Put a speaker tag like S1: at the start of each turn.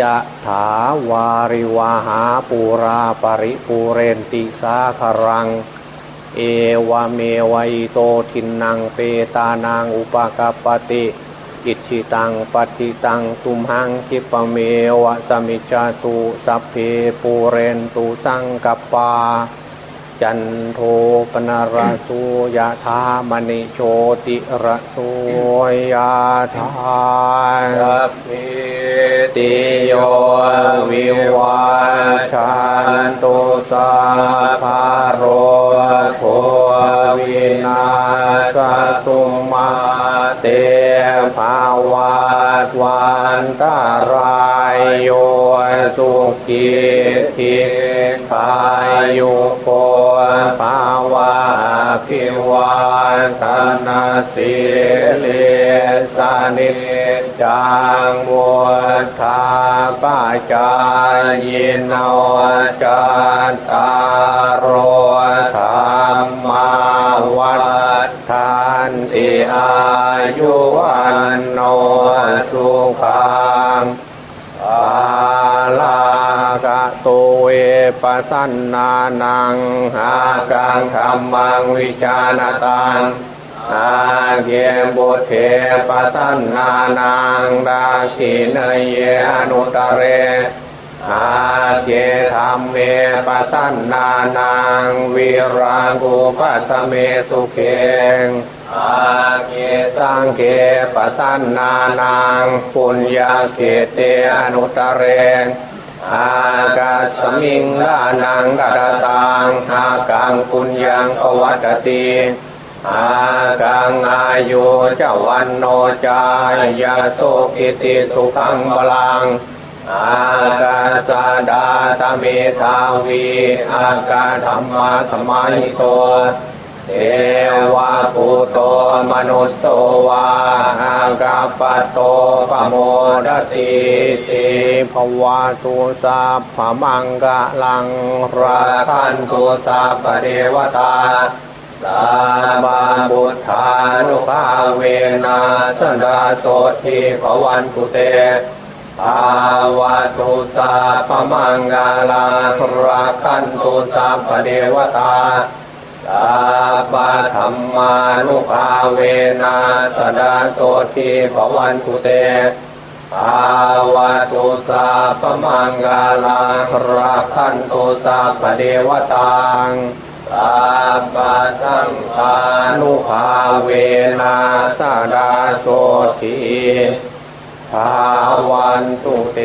S1: ยะถาวาริวาหาปูราปริปูเรนติสาครัง เอวเมวัยโตทินังเปตานางอุปกปติอิชิตังปฏิตังตุมหังคิปเมวะสมิจาตุสัพเพปูเรนตุสังกปา จันโทปนารสุยะธามณิโชติระสุยะธาสัพเพ ติโยวิวาชันตุสัพพโรโควินาสตุมาเตภาวาตวันตารายโยสุขีทิพายุโกภาวะพิวา นธนาสิเลสานิจังวุธาปาจายโนจตารโรธรรมาวัฏทานติอายุวันโนสุขัง โตเวปัสนานังหากังธรรมังวิจารตังอาเกมบุเทปัสนานังดาขินเยอนุตเรอาเกธรรมเมปัสนานังวิรังกุปัสเมสุเขงอาเกสังเกปัสนานังปุญญาเกเตอนุตเรง อากาสมิงลานังดัดตังอากังปุญญังอวัตติอากังอายุเจวันโนจายาโสกิติสุขังบาลัง อากาสดาตเมธาวี อากาธรรมะธรรมานิโต เทวะปุโตมนุสโตวาอากาปโตปโมดติติภวะตุสาพมังกะลังราคันตุสาปเดวตาสาบาบุทธานุภาเวนะสันดาโสทีภวันตุเตภาวะตุสาปมังกาลาราคันตุสาปเดวตา สาปะธรรมานุภาเวนะสดาโสทีภวันตุเตภาวะตุสาปมังกาลาราคันตุสาปเดวตังสาปะสังฆานุภาเวนะสดาโสทีภาวันตุเต